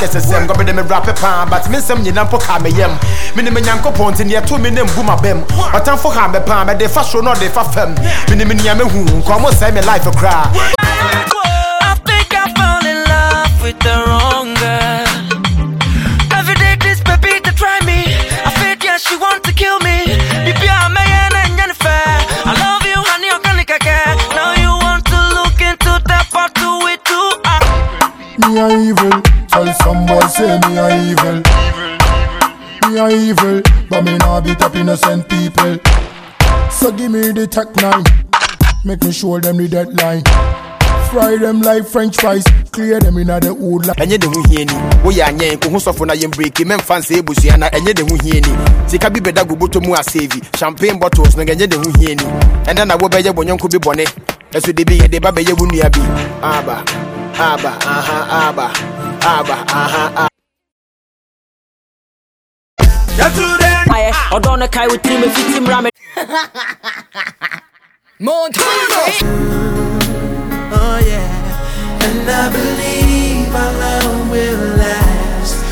kɛsɛ sɛm gɔbɛde me rap paa but me nsɛm nyina mpo ka me yam mene me nyankopɔn nti neɛ to me ne mbu ma bɛm ɔtamfo ha me paa mɛde fa soro na ɔde fa fam mene me nea mehu nkɔ mo sɛe me life koraa I a evil, tell some boy say me a evil. Me a evil, but me nah beat up innocent people. So give me the tech nine, make me show them the deadline. Fry them like French fries, clear them inna the hood like. ɛnyɛ de ho hia ni woyɛ anyɛn kohu sɔfo na yɛmbreki mɛmfa nsɛ abusua na ɛnyɛ de ho hia ni sika bi bɛda gobotɔ mu asɛvi champagne bottles no ɛnyɛ de ho ni ɛnɛ na wobɛyɛ bɔnyɔnko bi bɔne ɛso de bi yɛde ba bɛyɛ wo nua bi aba aba aha aba aba aha aba ɔdɔ no kae wo tirim ɛfiti mmra me Oh